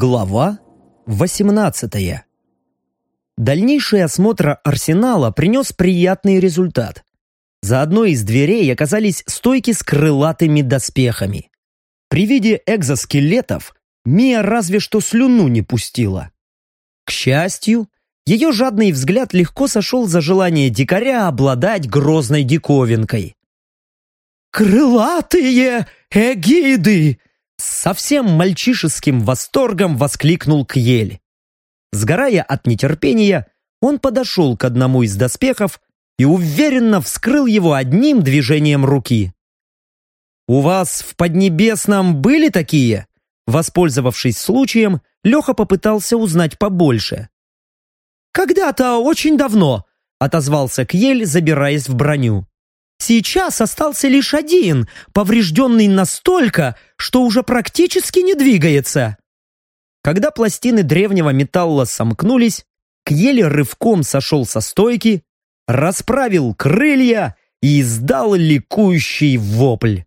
Глава 18 Дальнейший осмотр арсенала принес приятный результат. За одной из дверей оказались стойки с крылатыми доспехами. При виде экзоскелетов Мия разве что слюну не пустила. К счастью, ее жадный взгляд легко сошел за желание дикаря обладать грозной диковинкой. «Крылатые эгиды!» Совсем мальчишеским восторгом воскликнул Кьель. Сгорая от нетерпения, он подошел к одному из доспехов и уверенно вскрыл его одним движением руки. «У вас в Поднебесном были такие?» Воспользовавшись случаем, Леха попытался узнать побольше. «Когда-то очень давно», — отозвался Кьель, забираясь в броню. «Сейчас остался лишь один, поврежденный настолько, что уже практически не двигается». Когда пластины древнего металла сомкнулись, Кьель рывком сошел со стойки, расправил крылья и издал ликующий вопль.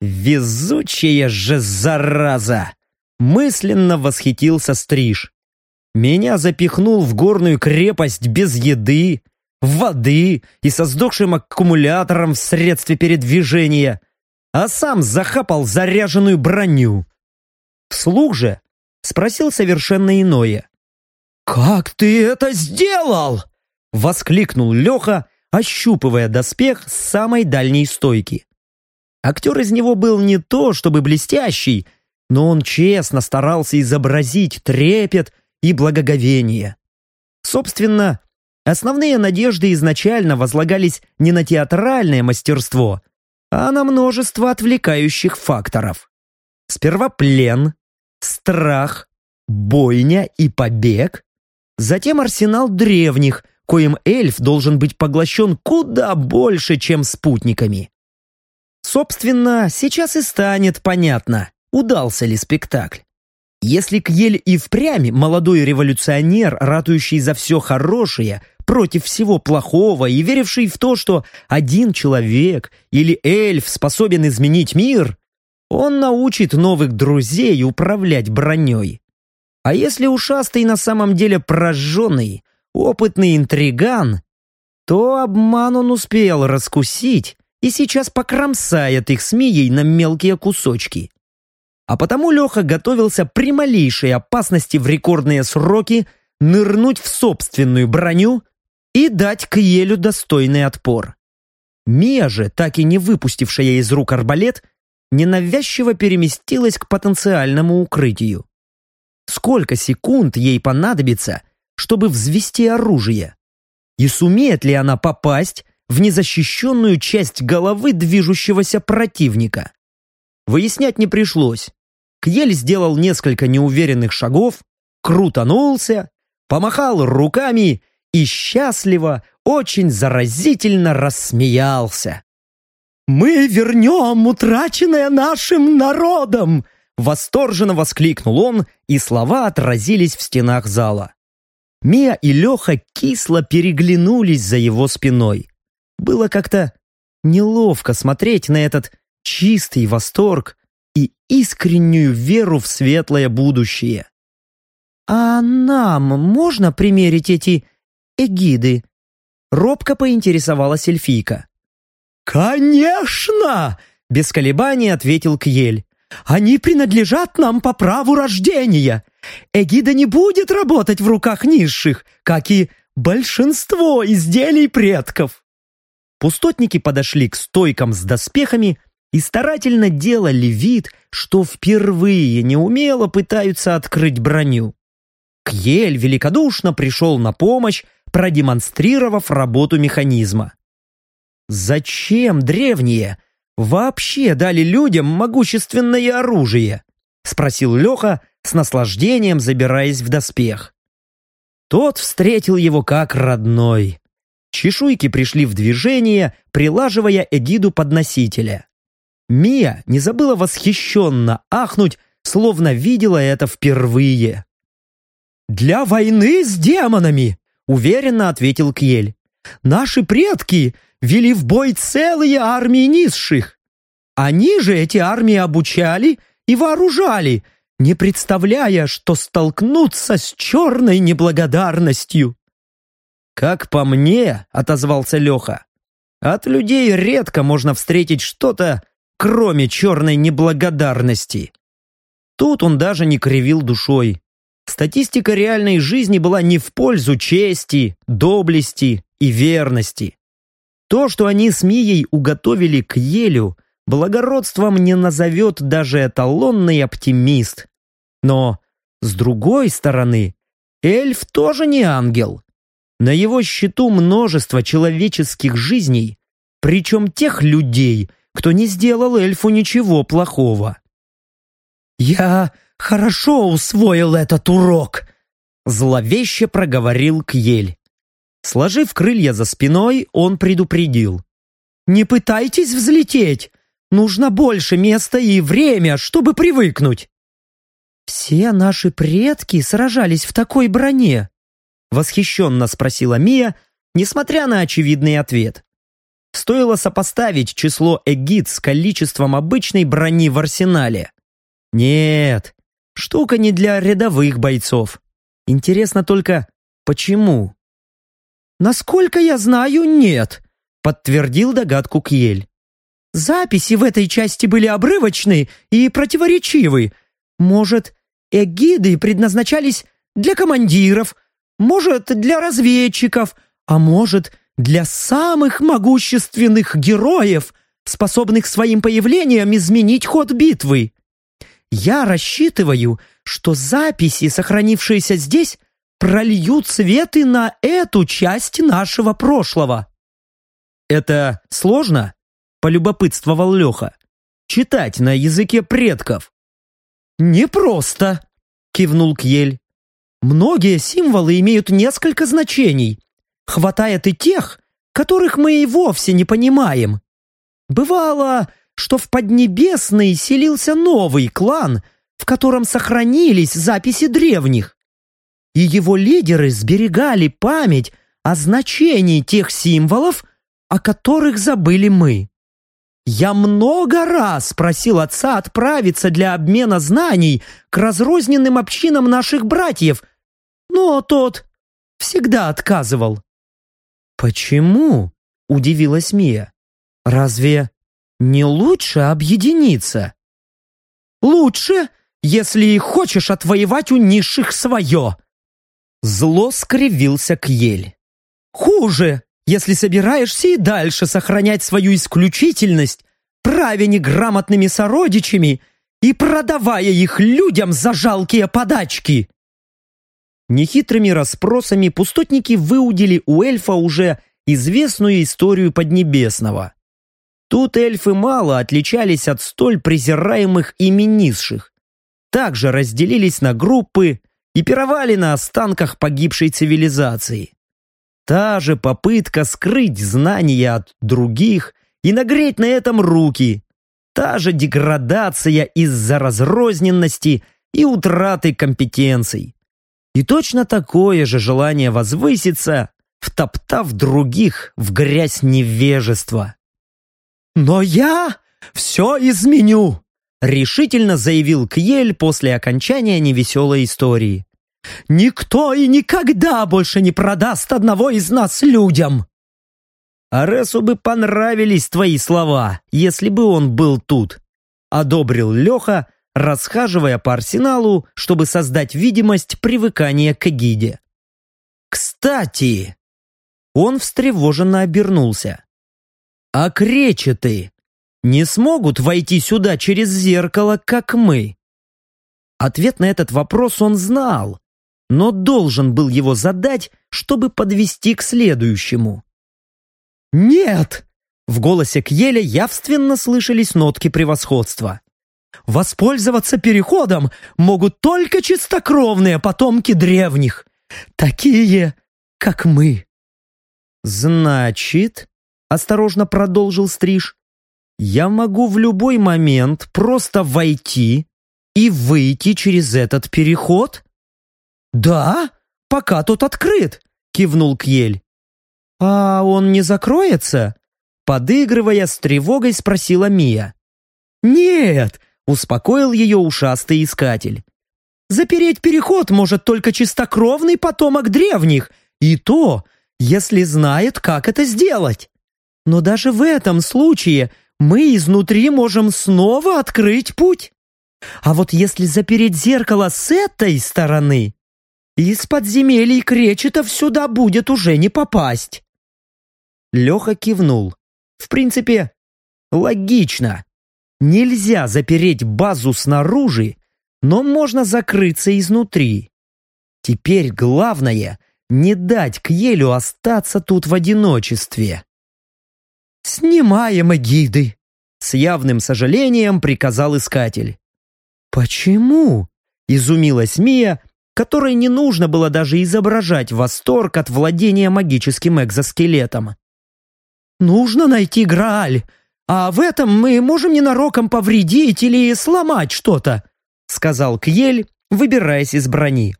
«Везучая же зараза!» Мысленно восхитился Стриж. Меня запихнул в горную крепость без еды, воды и со сдохшим аккумулятором в средстве передвижения, а сам захапал заряженную броню. Вслух же спросил совершенно иное. «Как ты это сделал?» — воскликнул Леха, ощупывая доспех с самой дальней стойки. Актер из него был не то чтобы блестящий, но он честно старался изобразить трепет и благоговение. Собственно, основные надежды изначально возлагались не на театральное мастерство, а на множество отвлекающих факторов. Сперва плен, страх, бойня и побег, затем арсенал древних, коим эльф должен быть поглощен куда больше, чем спутниками. Собственно, сейчас и станет понятно, удался ли спектакль. Если Кьель и впрямь молодой революционер, ратующий за все хорошее, против всего плохого и веривший в то, что один человек или эльф способен изменить мир, он научит новых друзей управлять броней. А если ушастый на самом деле прожженный, опытный интриган, то обман он успел раскусить и сейчас покромсает их с Мией на мелкие кусочки. А потому Леха готовился при малейшей опасности в рекордные сроки нырнуть в собственную броню и дать Кьелю достойный отпор. Мия же, так и не выпустившая из рук арбалет, ненавязчиво переместилась к потенциальному укрытию. Сколько секунд ей понадобится, чтобы взвести оружие? И сумеет ли она попасть в незащищенную часть головы движущегося противника. Выяснять не пришлось. Кьель сделал несколько неуверенных шагов, крутанулся, помахал руками и счастливо, очень заразительно рассмеялся. «Мы вернем утраченное нашим народом!» Восторженно воскликнул он, и слова отразились в стенах зала. Мия и Леха кисло переглянулись за его спиной. Было как-то неловко смотреть на этот чистый восторг и искреннюю веру в светлое будущее. «А нам можно примерить эти эгиды?» Робко поинтересовалась эльфийка. «Конечно!» — без колебаний ответил Кьель. «Они принадлежат нам по праву рождения. Эгида не будет работать в руках низших, как и большинство изделий предков». Пустотники подошли к стойкам с доспехами и старательно делали вид, что впервые неумело пытаются открыть броню. Кьель великодушно пришел на помощь, продемонстрировав работу механизма. «Зачем древние вообще дали людям могущественное оружие?» — спросил Леха, с наслаждением забираясь в доспех. Тот встретил его как родной. Чешуйки пришли в движение, прилаживая эгиду подносителя. Мия не забыла восхищенно ахнуть, словно видела это впервые. «Для войны с демонами!» — уверенно ответил Кьель. «Наши предки вели в бой целые армии низших. Они же эти армии обучали и вооружали, не представляя, что столкнуться с черной неблагодарностью. «Как по мне», — отозвался Леха, — «от людей редко можно встретить что-то, кроме черной неблагодарности». Тут он даже не кривил душой. Статистика реальной жизни была не в пользу чести, доблести и верности. То, что они с Мией уготовили к Елю, благородством не назовет даже эталонный оптимист. Но, с другой стороны, эльф тоже не ангел. На его счету множество человеческих жизней, причем тех людей, кто не сделал эльфу ничего плохого. «Я хорошо усвоил этот урок», — зловеще проговорил Кьель. Сложив крылья за спиной, он предупредил. «Не пытайтесь взлететь! Нужно больше места и время, чтобы привыкнуть!» «Все наши предки сражались в такой броне?» Восхищенно спросила Мия, несмотря на очевидный ответ. Стоило сопоставить число эгид с количеством обычной брони в арсенале. Нет, штука не для рядовых бойцов. Интересно только, почему? «Насколько я знаю, нет», — подтвердил догадку Кьель. «Записи в этой части были обрывочны и противоречивы. Может, эгиды предназначались для командиров, может, для разведчиков, а может, для самых могущественных героев, способных своим появлением изменить ход битвы. Я рассчитываю, что записи, сохранившиеся здесь, прольют свет и на эту часть нашего прошлого. «Это сложно?» – полюбопытствовал Леха. «Читать на языке предков». «Непросто», – кивнул Кьель. «Многие символы имеют несколько значений. Хватает и тех, которых мы и вовсе не понимаем. Бывало, что в Поднебесной селился новый клан, в котором сохранились записи древних и его лидеры сберегали память о значении тех символов, о которых забыли мы. Я много раз просил отца отправиться для обмена знаний к разрозненным общинам наших братьев, но тот всегда отказывал. «Почему?» – удивилась Мия. «Разве не лучше объединиться?» «Лучше, если хочешь отвоевать у низших свое», Зло скривился Кьель. «Хуже, если собираешься и дальше сохранять свою исключительность, правя неграмотными сородичами и продавая их людям за жалкие подачки!» Нехитрыми расспросами пустотники выудили у эльфа уже известную историю Поднебесного. Тут эльфы мало отличались от столь презираемых ими низших. Также разделились на группы, и пировали на останках погибшей цивилизации. Та же попытка скрыть знания от других и нагреть на этом руки. Та же деградация из-за разрозненности и утраты компетенций. И точно такое же желание возвыситься, втоптав других в грязь невежества. «Но я все изменю!» решительно заявил Кьель после окончания невеселой истории. Никто и никогда больше не продаст одного из нас людям!» «Аресу бы понравились твои слова, если бы он был тут», одобрил Леха, расхаживая по арсеналу, чтобы создать видимость привыкания к эгиде. «Кстати!» Он встревоженно обернулся. «А кречеты не смогут войти сюда через зеркало, как мы?» Ответ на этот вопрос он знал, но должен был его задать, чтобы подвести к следующему. «Нет!» В голосе Кьеля явственно слышались нотки превосходства. «Воспользоваться переходом могут только чистокровные потомки древних, такие, как мы». «Значит...» — осторожно продолжил Стриж. «Я могу в любой момент просто войти и выйти через этот переход?» «Да, пока тот открыт», — кивнул Кьель. «А он не закроется?» Подыгрывая с тревогой, спросила Мия. «Нет», — успокоил ее ушастый искатель. Запереть переход может только чистокровный потомок древних, и то, если знает, как это сделать. Но даже в этом случае мы изнутри можем снова открыть путь. А вот если запереть зеркало с этой стороны, из подземелий кречетов сюда будет уже не попасть. Леха кивнул. В принципе, логично. Нельзя запереть базу снаружи, но можно закрыться изнутри. Теперь главное — не дать Кьелю остаться тут в одиночестве. «Снимаем эгиды!» — с явным сожалением приказал искатель. «Почему?» — изумилась Мия, которой не нужно было даже изображать восторг от владения магическим экзоскелетом. «Нужно найти Грааль, а в этом мы можем ненароком повредить или сломать что-то», сказал Кьель, выбираясь из брони.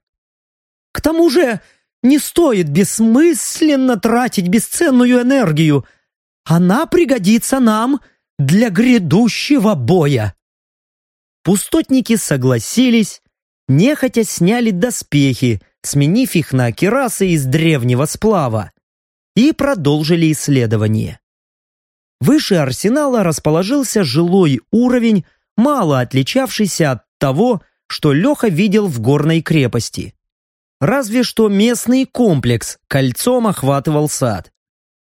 «К тому же не стоит бессмысленно тратить бесценную энергию. Она пригодится нам для грядущего боя». Пустотники согласились, нехотя сняли доспехи, сменив их на керасы из древнего сплава, и продолжили исследование. Выше арсенала расположился жилой уровень, мало отличавшийся от того, что Леха видел в горной крепости. Разве что местный комплекс кольцом охватывал сад.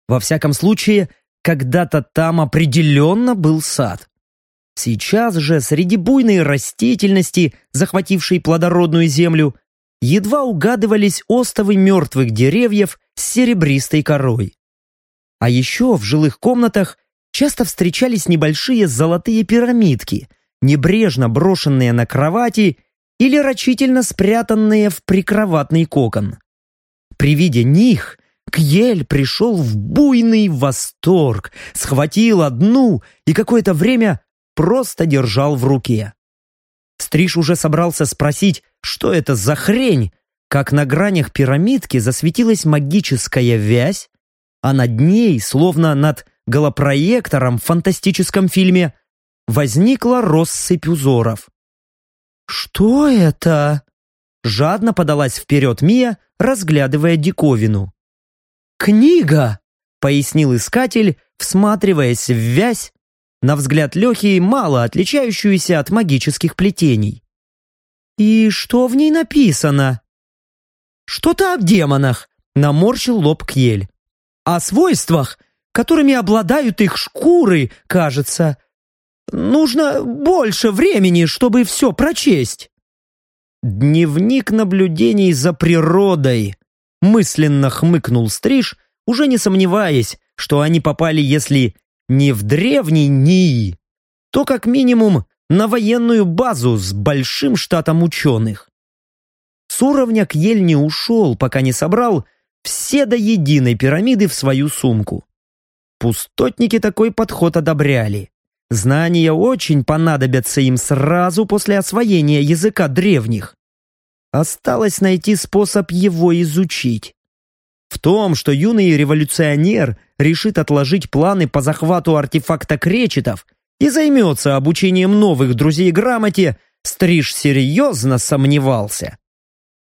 Во всяком случае, когда-то там определенно был сад. Сейчас же среди буйной растительности, захватившей плодородную землю, едва угадывались остовы мертвых деревьев с серебристой корой. А еще в жилых комнатах часто встречались небольшие золотые пирамидки, небрежно брошенные на кровати или рачительно спрятанные в прикроватный кокон. При виде них Кьель пришел в буйный восторг, схватил одну и какое-то время просто держал в руке. Стриж уже собрался спросить, что это за хрень, как на гранях пирамидки засветилась магическая вязь, а над ней, словно над голопроектором в фантастическом фильме, возникла россыпь узоров. «Что это?» Жадно подалась вперед Мия, разглядывая диковину. «Книга!» — пояснил искатель, всматриваясь в вязь, на взгляд Лехи мало отличающуюся от магических плетений. «И что в ней написано?» «Что-то о демонах», — наморщил лоб Кьель. «О свойствах, которыми обладают их шкуры, кажется. Нужно больше времени, чтобы все прочесть». «Дневник наблюдений за природой», — мысленно хмыкнул Стриж, уже не сомневаясь, что они попали, если не в древний НИИ, то как минимум на военную базу с большим штатом ученых. С уровня Кьель не ушел, пока не собрал все до единой пирамиды в свою сумку. Пустотники такой подход одобряли. Знания очень понадобятся им сразу после освоения языка древних. Осталось найти способ его изучить. В том, что юный революционер решит отложить планы по захвату артефакта кречетов и займется обучением новых друзей грамоте, Стриж серьезно сомневался.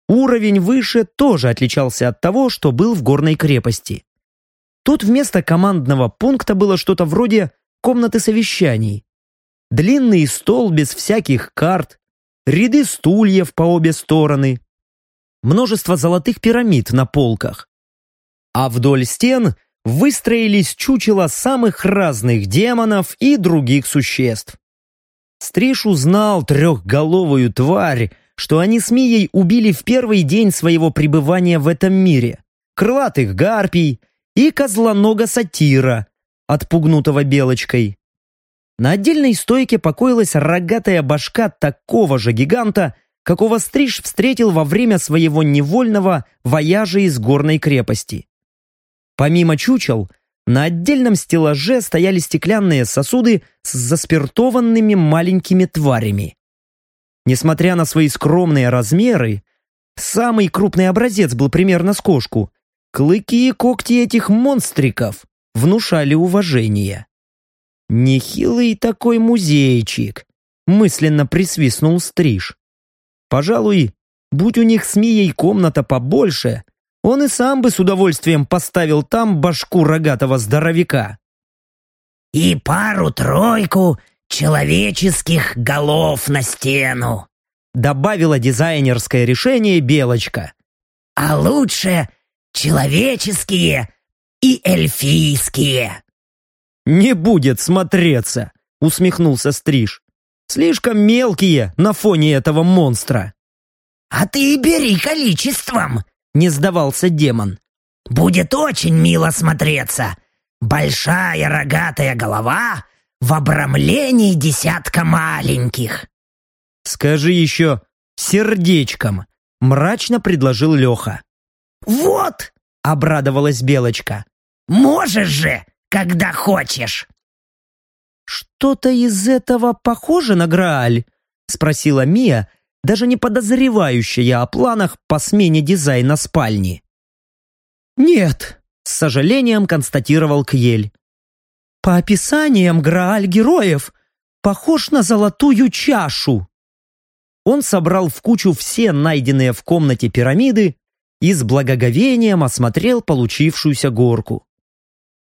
Уровень выше тоже отличался от того, что был в горной крепости. Тут вместо командного пункта было что-то вроде комнаты совещаний. Длинный стол без всяких карт, ряды стульев по обе стороны, множество золотых пирамид на полках. А вдоль стен выстроились чучела самых разных демонов и других существ. Стриж узнал трехголовую тварь, что они с Мией убили в первый день своего пребывания в этом мире. Крылатых гарпий и козлонога сатира, отпугнутого белочкой. На отдельной стойке покоилась рогатая башка такого же гиганта, какого Стриж встретил во время своего невольного вояжа из горной крепости. Помимо чучел, на отдельном стеллаже стояли стеклянные сосуды с заспиртованными маленькими тварями. Несмотря на свои скромные размеры, самый крупный образец был примерно с кошку. Клыки и когти этих монстриков внушали уважение. «Нехилый такой музейчик», — мысленно присвистнул Стриж. Пожалуй, будь у них с Мией комната побольше, он и сам бы с удовольствием поставил там башку рогатого здоровяка. «И пару-тройку человеческих голов на стену», добавила дизайнерское решение Белочка. «А лучше человеческие и эльфийские». «Не будет смотреться», — усмехнулся Стриж. «Слишком мелкие на фоне этого монстра». «А ты бери количеством», — не сдавался демон. «Будет очень мило смотреться. Большая рогатая голова в обрамлении десятка маленьких». «Скажи еще сердечком», — мрачно предложил Леха. «Вот!» — обрадовалась Белочка. «Можешь же, когда хочешь!» «Что-то из этого похоже на Грааль?» — спросила Мия, даже не подозревающая о планах по смене дизайна спальни. «Нет», — с сожалением констатировал Кьель. «По описаниям Грааль героев похож на золотую чашу». Он собрал в кучу все найденные в комнате пирамиды и с благоговением осмотрел получившуюся горку.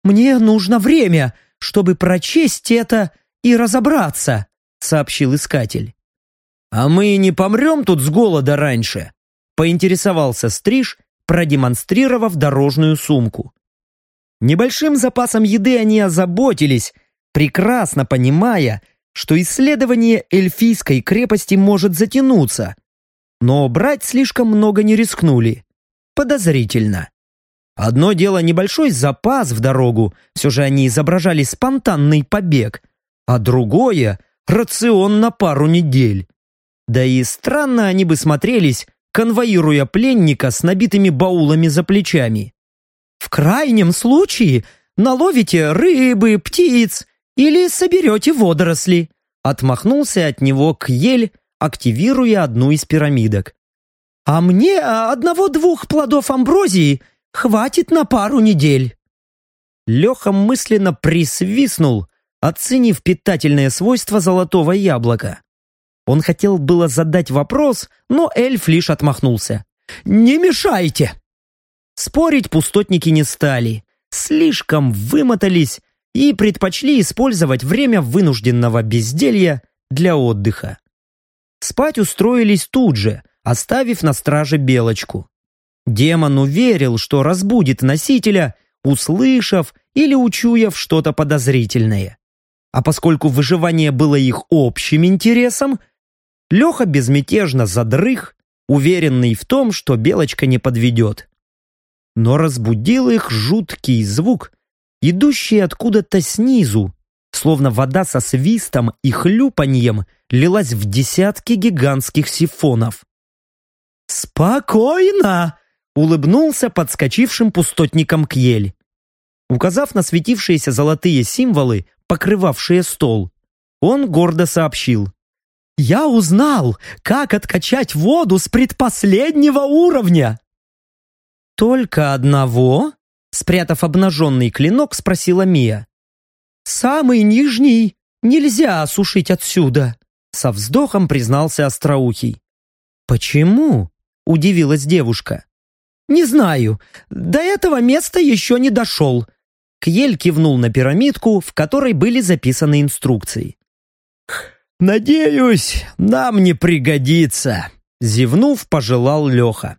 «Мне нужно время, чтобы прочесть это и разобраться», сообщил искатель. «А мы не помрем тут с голода раньше?» поинтересовался Стриж, продемонстрировав дорожную сумку. Небольшим запасом еды они озаботились, прекрасно понимая, что исследование эльфийской крепости может затянуться, но брать слишком много не рискнули. Подозрительно. Одно дело небольшой запас в дорогу, все же они изображали спонтанный побег, а другое — рацион на пару недель. Да и странно они бы смотрелись, конвоируя пленника с набитыми баулами за плечами. В крайнем случае наловите рыбы, птиц или соберете водоросли. Отмахнулся от него Кьель, активируя одну из пирамидок. А мне одного-двух плодов амброзии хватит на пару недель. Леха мысленно присвистнул, оценив питательные свойства золотого яблока. Он хотел было задать вопрос, но эльф лишь отмахнулся. «Не мешайте!» Спорить пустотники не стали, слишком вымотались и предпочли использовать время вынужденного безделья для отдыха. Спать устроились тут же, оставив на страже белочку. Демон уверил, что разбудит носителя, услышав или учуяв что-то подозрительное. А поскольку выживание было их общим интересом, Леха безмятежно задрых, уверенный в том, что белочка не подведет. Но разбудил их жуткий звук, идущий откуда-то снизу, словно вода со свистом и хлюпаньем лилась в десятки гигантских сифонов. «Спокойно!» — улыбнулся подскочившим пустотником Кьель. Указав на светившиеся золотые символы, покрывавшие стол, он гордо сообщил. «Я узнал, как откачать воду с предпоследнего уровня!» «Только одного?» — спрятав обнаженный клинок, спросила Мия. «Самый нижний нельзя осушить отсюда», — со вздохом признался Остроухий. «Почему?» — удивилась девушка. «Не знаю. До этого места еще не дошел». Кьель кивнул на пирамидку, в которой были записаны инструкции. «Надеюсь, нам не пригодится», — зевнув, пожелал Леха.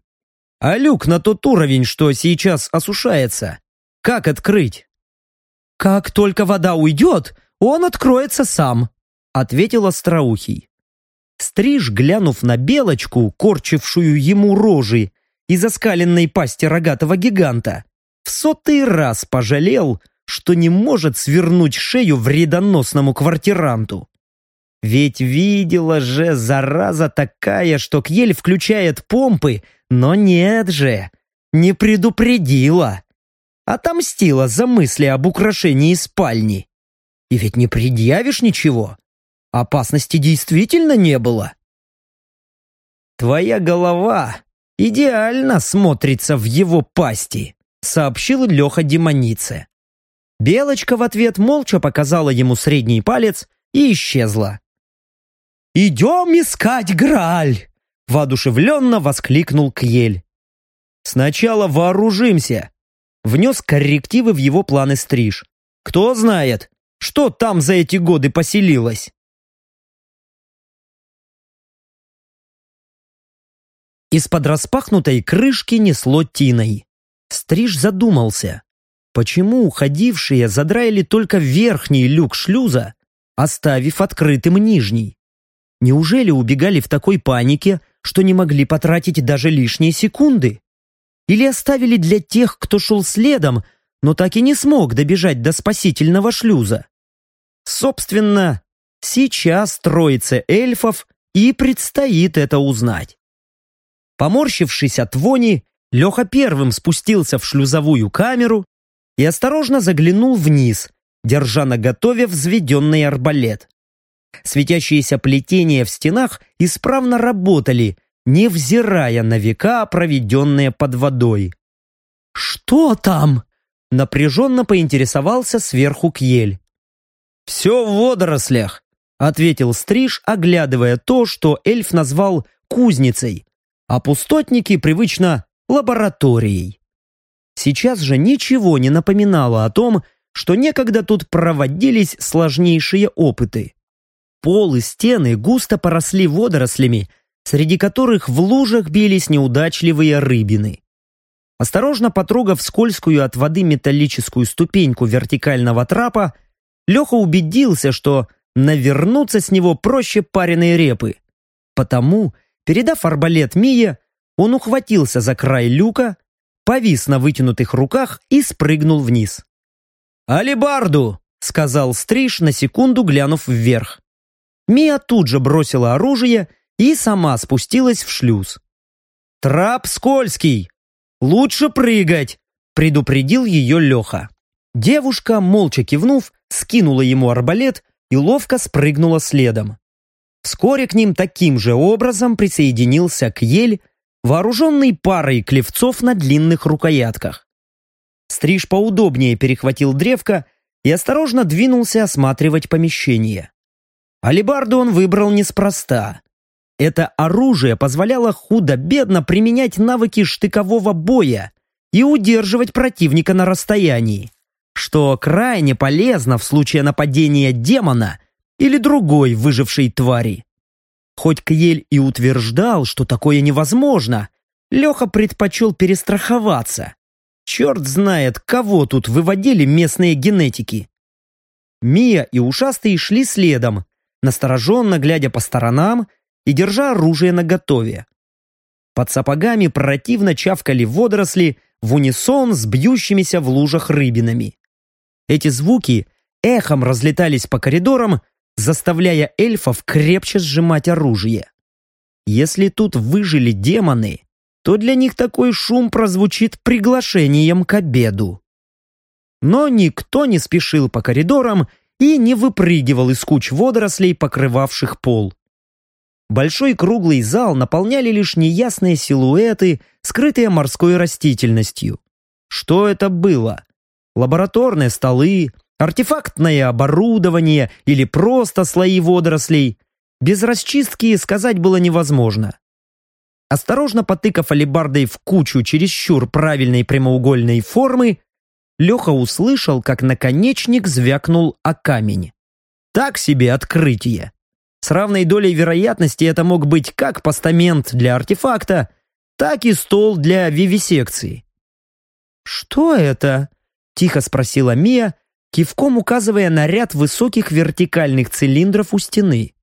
«А люк на тот уровень, что сейчас осушается, как открыть?» «Как только вода уйдет, он откроется сам», — ответил Остроухий. Стриж, глянув на белочку, корчившую ему рожи из оскаленной пасти рогатого гиганта, в сотый раз пожалел, что не может свернуть шею вредоносному квартиранту. Ведь видела же, зараза такая, что Кьель включает помпы, но нет же, не предупредила. Отомстила за мысли об украшении спальни. И ведь не предъявишь ничего. Опасности действительно не было. «Твоя голова идеально смотрится в его пасти», сообщил Леха демонице. Белочка в ответ молча показала ему средний палец и исчезла. «Идем искать Грааль!» Воодушевленно воскликнул Кьель. «Сначала вооружимся!» Внес коррективы в его планы стриж. «Кто знает, что там за эти годы поселилось?» Из-под распахнутой крышки несло тиной. Стриж задумался, почему уходившие задраили только верхний люк шлюза, оставив открытым нижний. Неужели убегали в такой панике, что не могли потратить даже лишние секунды? Или оставили для тех, кто шел следом, но так и не смог добежать до спасительного шлюза? Собственно, сейчас троице эльфов и предстоит это узнать. Поморщившись от вони, Леха первым спустился в шлюзовую камеру и осторожно заглянул вниз, держа на готове взведенный арбалет. Светящиеся плетения в стенах исправно работали, невзирая на века, проведенные под водой. «Что там?» — напряженно поинтересовался сверху Кьель. «Все в водорослях», — ответил Стриж, оглядывая то, что эльф назвал кузницей, а пустотники привычно лабораторией. Сейчас же ничего не напоминало о том, что некогда тут проводились сложнейшие опыты. Пол и стены густо поросли водорослями, среди которых в лужах бились неудачливые рыбины. Осторожно потрогав скользкую от воды металлическую ступеньку вертикального трапа, Леха убедился, что навернуться с него проще пареной репы. Потому, передав арбалет Мие, он ухватился за край люка, повис на вытянутых руках и спрыгнул вниз. «Алибарду!» — сказал Стриж, на секунду глянув вверх. Мия тут же бросила оружие и сама спустилась в шлюз. «Трап скользкий! Лучше прыгать!» — предупредил ее Леха. Девушка, молча кивнув, скинула ему арбалет и ловко спрыгнула следом. Вскоре к ним таким же образом присоединился Кьель, вооруженный парой клевцов на длинных рукоятках. Стриж поудобнее перехватил древко и осторожно двинулся осматривать помещение. Алибарду он выбрал неспроста. Это оружие позволяло худо-бедно применять навыки штыкового боя и удерживать противника на расстоянии, что крайне полезно в случае нападения демона или другой выжившей твари. Хоть Кьель и утверждал, что такое невозможно, Леха предпочел перестраховаться. Черт знает, кого тут выводили местные генетики. Мия и Ушастый шли следом, настороженно глядя по сторонам и держа оружие наготове. Под сапогами противно чавкали водоросли в унисон с бьющимися в лужах рыбинами. Эти звуки эхом разлетались по коридорам, заставляя эльфов крепче сжимать оружие. Если тут выжили демоны, то для них такой шум прозвучит приглашением к обеду. Но никто не спешил по коридорам и не выпрыгивал из куч водорослей, покрывавших пол. Большой круглый зал наполняли лишь неясные силуэты, скрытые морской растительностью. Что это было? Лабораторные столы, артефактное оборудование или просто слои водорослей, без расчистки сказать было невозможно. Осторожно потыкав алебардой в кучу чересчур правильной прямоугольной формы, Леха услышал, как наконечник звякнул о камень. Так себе открытие. С равной долей вероятности это мог быть как постамент для артефакта, так и стол для вивисекции. «Что это?» – тихо спросила Мия, кивком указывая на ряд высоких вертикальных цилиндров у стены.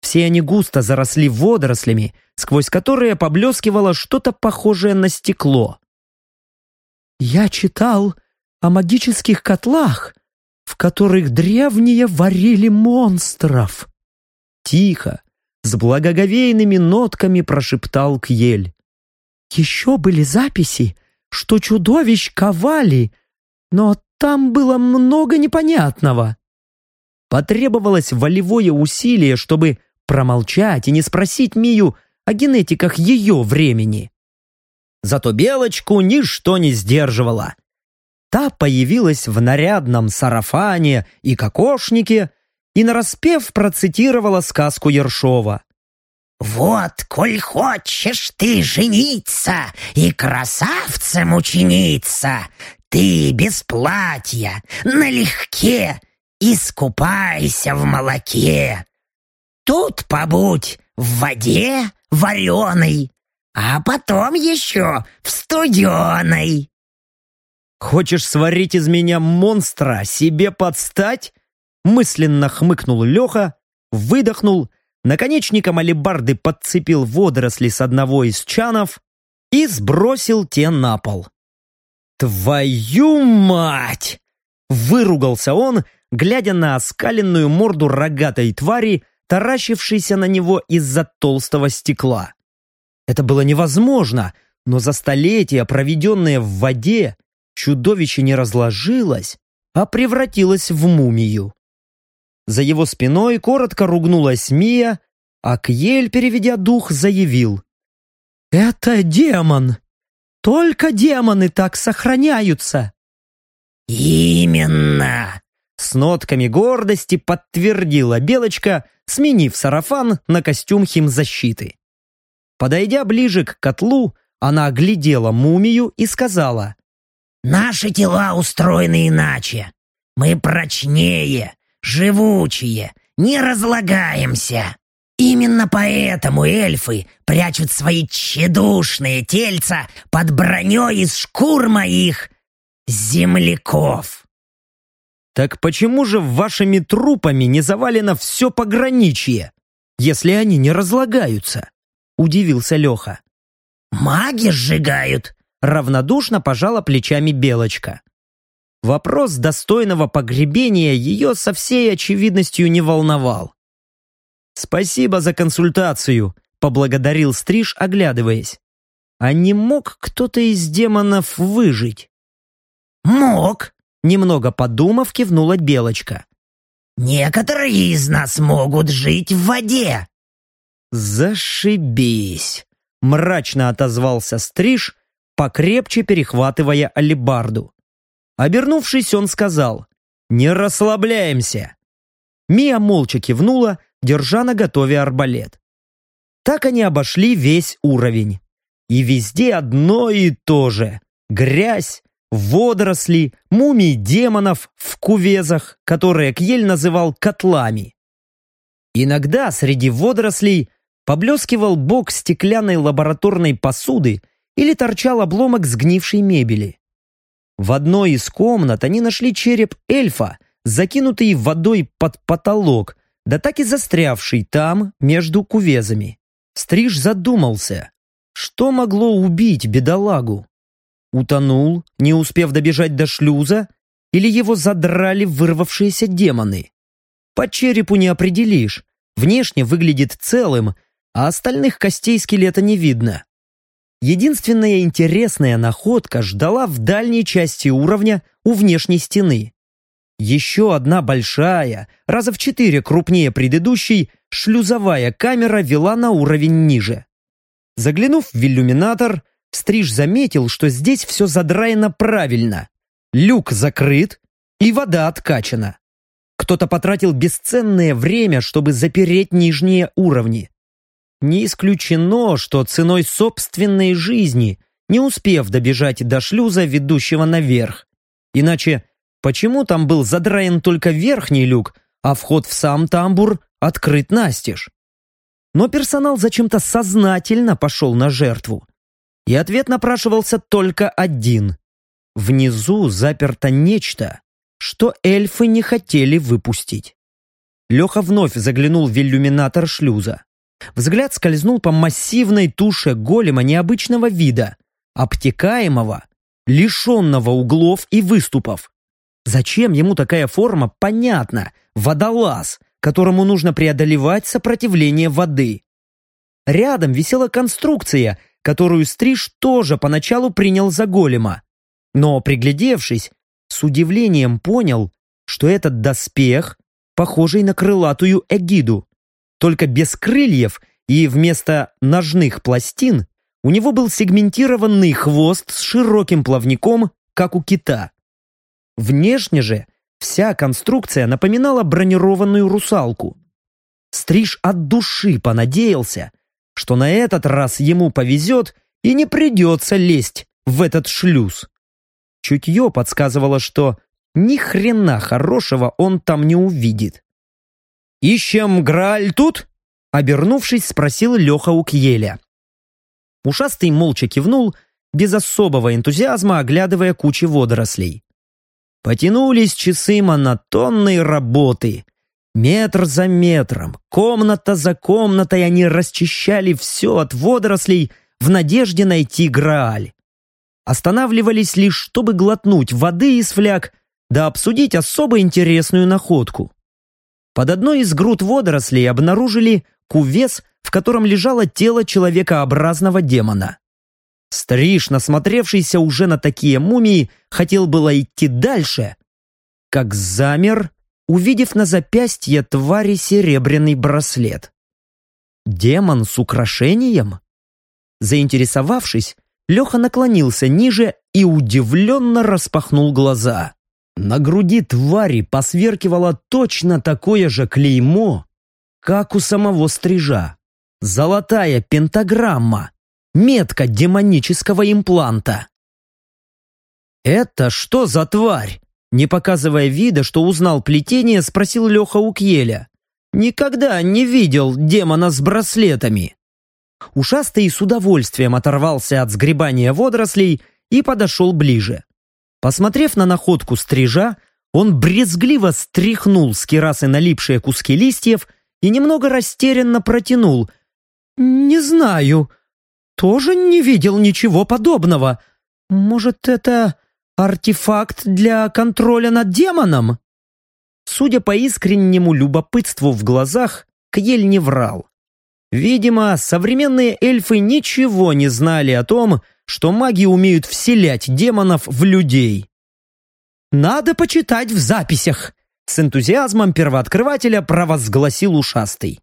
Все они густо заросли водорослями, сквозь которые поблескивало что-то похожее на стекло. «Я читал о магических котлах, в которых древние варили монстров!» Тихо, с благоговейными нотками прошептал Кьель. «Еще были записи, что чудовищ ковали, но там было много непонятного. Потребовалось волевое усилие, чтобы промолчать и не спросить Мию о генетиках ее времени. Зато Белочку ничто не сдерживало. Та появилась в нарядном сарафане и кокошнике и нараспев процитировала сказку Ершова. Вот, коль хочешь ты жениться и красавцем учениться, ты без платья, налегке, искупайся в молоке. Тут побудь в воде вареной, а потом еще в студеной. «Хочешь сварить из меня монстра, себе подстать?» Мысленно хмыкнул Леха, выдохнул, наконечником алебарды подцепил водоросли с одного из чанов и сбросил те на пол. «Твою мать!» Выругался он, глядя на оскаленную морду рогатой твари, таращившейся на него из-за толстого стекла. Это было невозможно, но за столетия, проведенные в воде, чудовище не разложилось, а превратилось в мумию. За его спиной коротко ругнулась Мия, а Кьель, переведя дух, заявил. «Это демон! Только демоны так сохраняются!» «Именно!» С нотками гордости подтвердила Белочка, сменив сарафан на костюм химзащиты. Подойдя ближе к котлу, она оглядела мумию и сказала. «Наши тела устроены иначе. Мы прочнее, живучие, не разлагаемся. Именно поэтому эльфы прячут свои тщедушные тельца под броней из шкур моих земляков. Так почему же вашими трупами не завалено все пограничье, если они не разлагаются? Удивился Леха. Маги сжигают, равнодушно пожала плечами Белочка. Вопрос достойного погребения ее со всей очевидностью не волновал. «Спасибо за консультацию», — поблагодарил Стриж, оглядываясь. «А не мог кто-то из демонов выжить?» «Мог», — немного подумав, кивнула Белочка. «Некоторые из нас могут жить в воде». «Зашибись», — мрачно отозвался Стриж, покрепче перехватывая алебарду. Обернувшись, он сказал «Не расслабляемся». Мия молча кивнула, держа на готове арбалет. Так они обошли весь уровень. И везде одно и то же. Грязь, водоросли, мумии демонов в кувезах, которые Кьель называл котлами. Иногда среди водорослей поблескивал бок стеклянной лабораторной посуды или торчал обломок сгнившей мебели. В одной из комнат они нашли череп эльфа, закинутый водой под потолок, да так и застрявший там, между кувезами. Стриж задумался, что могло убить бедолагу? Утонул, не успев добежать до шлюза, или его задрали вырвавшиеся демоны? По черепу не определишь, внешне выглядит целым, а остальных костей скелета не видно. Единственная интересная находка ждала в дальней части уровня у внешней стены. Еще одна большая, раза в четыре крупнее предыдущей, шлюзовая камера вела на уровень ниже. Заглянув в иллюминатор, Стриж заметил, что здесь все задраено правильно. Люк закрыт и вода откачана. Кто-то потратил бесценное время, чтобы запереть нижние уровни. Не исключено, что ценой собственной жизни, не успев добежать до шлюза, ведущего наверх. Иначе Почему там был задраен только верхний люк, а вход в сам тамбур открыт настежь? Но персонал зачем-то сознательно пошел на жертву. И ответ напрашивался только один. Внизу заперто нечто, что эльфы не хотели выпустить. Леха вновь заглянул в иллюминатор шлюза. Взгляд скользнул по массивной туше голема необычного вида, обтекаемого, лишенного углов и выступов. Зачем ему такая форма, понятно. Водолаз, которому нужно преодолевать сопротивление воды. Рядом висела конструкция, которую Стриж тоже поначалу принял за голема. Но, приглядевшись, с удивлением понял, что этот доспех, похожий на крылатую эгиду, только без крыльев и вместо ножных пластин у него был сегментированный хвост с широким плавником, как у кита. Внешне же вся конструкция напоминала бронированную русалку. Стриж от души понадеялся, что на этот раз ему повезет и не придется лезть в этот шлюз. Чутье подсказывало, что ни хрена хорошего он там не увидит. «Ищем Грааль тут?» Обернувшись, спросил Леха у Кьеля. Ушастый молча кивнул, без особого энтузиазма оглядывая кучи водорослей. Потянулись часы монотонной работы. Метр за метром, комната за комнатой они расчищали все от водорослей в надежде найти Грааль. Останавливались лишь, чтобы глотнуть воды из фляг, да обсудить особо интересную находку. Под одной из груд водорослей обнаружили кувес, в котором лежало тело человекообразного демона. Стриж, насмотревшийся уже на такие мумии, хотел было идти дальше, как замер, увидев на запястье твари серебряный браслет. Демон с украшением? Заинтересовавшись, Леха наклонился ниже и удивленно распахнул глаза. На груди твари посверкивало точно такое же клеймо, как у самого стрижа. Золотая пентаграмма, метка демонического импланта. «Это что за тварь?» Не показывая вида, что узнал плетение, спросил Леха у Кьеля. «Никогда не видел демона с браслетами». Ушастый с удовольствием оторвался от сгребания водорослей и подошел ближе. Посмотрев на находку стрижа, он брезгливо стряхнул с керасы налипшие куски листьев и немного растерянно протянул. «Не знаю. Тоже не видел ничего подобного. Может, это артефакт для контроля над демоном?» Судя по искреннему любопытству в глазах, Кьель не врал. Видимо, современные эльфы ничего не знали о том, что маги умеют вселять демонов в людей. «Надо почитать в записях», с энтузиазмом первооткрывателя провозгласил ушастый.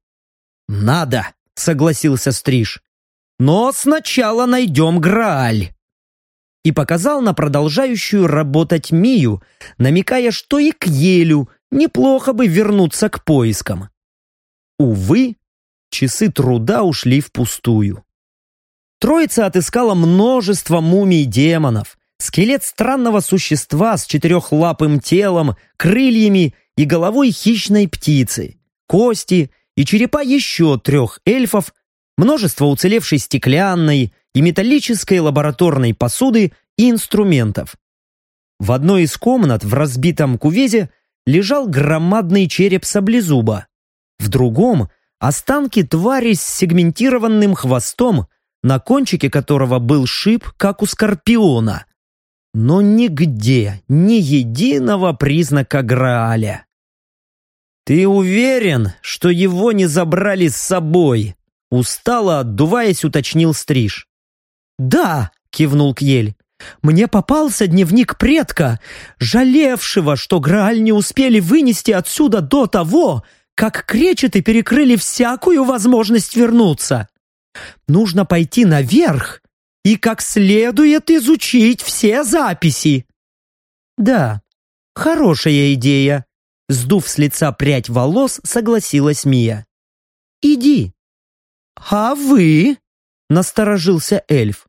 «Надо», — согласился Стриж. «Но сначала найдем Грааль». И показал на продолжающую работать Мию, намекая, что и к Елю неплохо бы вернуться к поискам. Увы, часы труда ушли впустую. Троица отыскала множество мумий демонов, Скелет странного существа с четырехлапым телом, крыльями и головой хищной птицы, кости и черепа еще трех эльфов, множество уцелевшей стеклянной и металлической лабораторной посуды и инструментов. В одной из комнат в разбитом кувезе лежал громадный череп саблезуба. В другом – останки твари с сегментированным хвостом, на кончике которого был шип, как у скорпиона но нигде ни единого признака Грааля. «Ты уверен, что его не забрали с собой?» Устало отдуваясь, уточнил Стриж. «Да!» — кивнул Кьель. «Мне попался дневник предка, жалевшего, что Грааль не успели вынести отсюда до того, как кречеты перекрыли всякую возможность вернуться. Нужно пойти наверх и как следует изучить все записи. Да, хорошая идея. Сдув с лица прядь волос, согласилась Мия. Иди. А вы? Насторожился эльф.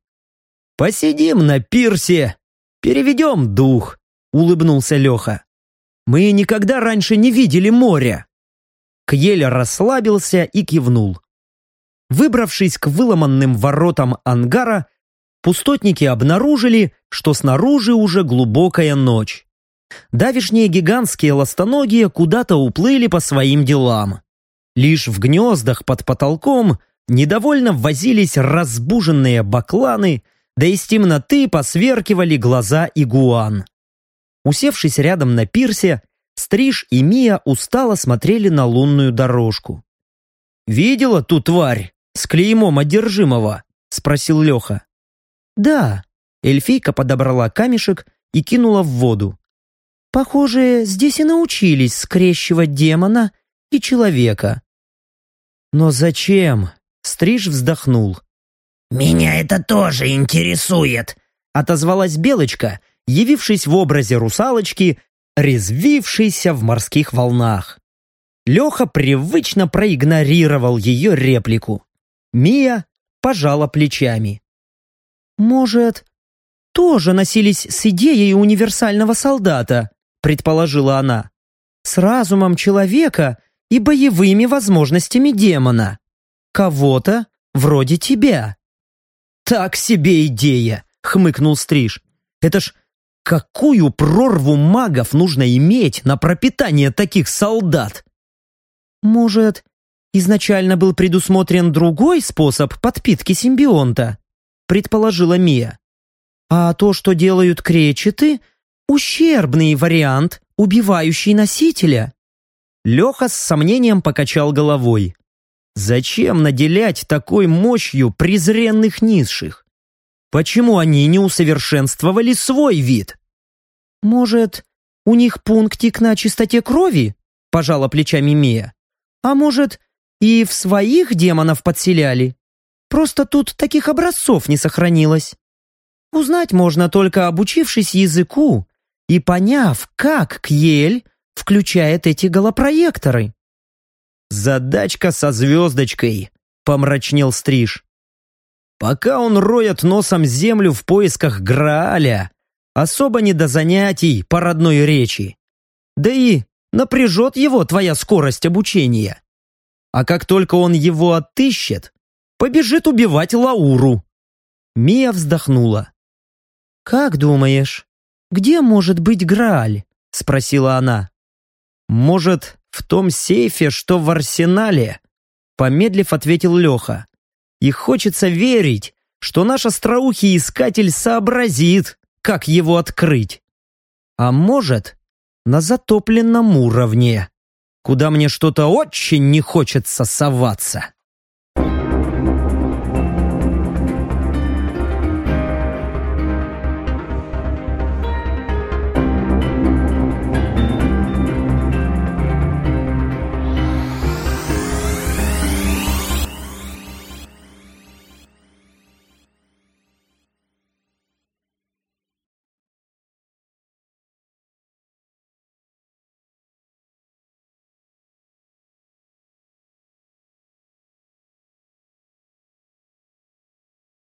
Посидим на пирсе, переведем дух, улыбнулся Леха. Мы никогда раньше не видели моря. Кьель расслабился и кивнул. Выбравшись к выломанным воротам ангара, пустотники обнаружили, что снаружи уже глубокая ночь. Давишние гигантские ластоногие куда-то уплыли по своим делам. Лишь в гнездах под потолком недовольно возились разбуженные бакланы, да из темноты посверкивали глаза игуан. Усевшись рядом на пирсе, Стриж и Мия устало смотрели на лунную дорожку. «Видела ту тварь с клеймом одержимого?» — спросил Леха. «Да». Эльфийка подобрала камешек и кинула в воду. «Похоже, здесь и научились скрещивать демона и человека». «Но зачем?» Стриж вздохнул. «Меня это тоже интересует», — отозвалась Белочка, явившись в образе русалочки, резвившейся в морских волнах. Леха привычно проигнорировал ее реплику. Мия пожала плечами. «Может, тоже носились с идеей универсального солдата», предположила она, «с разумом человека и боевыми возможностями демона. Кого-то вроде тебя». «Так себе идея!» — хмыкнул Стриж. «Это ж какую прорву магов нужно иметь на пропитание таких солдат?» «Может, изначально был предусмотрен другой способ подпитки симбионта?» предположила Мия. «А то, что делают кречеты, ущербный вариант, убивающий носителя». Леха с сомнением покачал головой. Зачем наделять такой мощью презренных низших? Почему они не усовершенствовали свой вид? Может, у них пунктик на чистоте крови? Пожала плечами Мия. А может, и в своих демонов подселяли? Просто тут таких образцов не сохранилось. Узнать можно только обучившись языку и поняв, как Кьель включает эти голопроекторы. «Задачка со звездочкой», — помрачнел Стриж. «Пока он роет носом землю в поисках Грааля, особо не до занятий по родной речи. Да и напряжет его твоя скорость обучения. А как только он его отыщет, побежит убивать Лауру». Мия вздохнула. «Как думаешь, где может быть Грааль?» — спросила она. «Может, в том сейфе, что в арсенале?» Помедлив, ответил Леха. «И хочется верить, что наш остроухий искатель сообразит, как его открыть. А может, на затопленном уровне, куда мне что-то очень не хочется соваться».